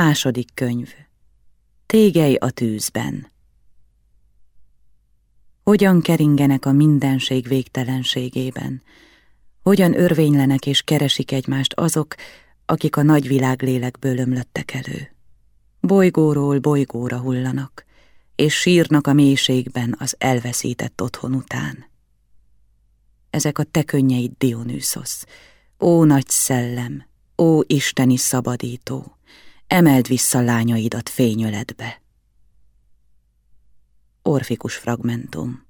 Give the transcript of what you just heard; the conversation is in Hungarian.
Második könyv. Tégely a tűzben. Hogyan keringenek a mindenség végtelenségében, hogyan örvénylenek és keresik egymást azok, akik a nagyvilág lélekből ömlöttek elő. Bolygóról bolygóra hullanak, és sírnak a mélységben az elveszített otthon után. Ezek a te könnyeid, Dionyssos, ó nagy szellem, ó isteni szabadító, emeld vissza lányaidat fényöletbe. Orfikus fragmentum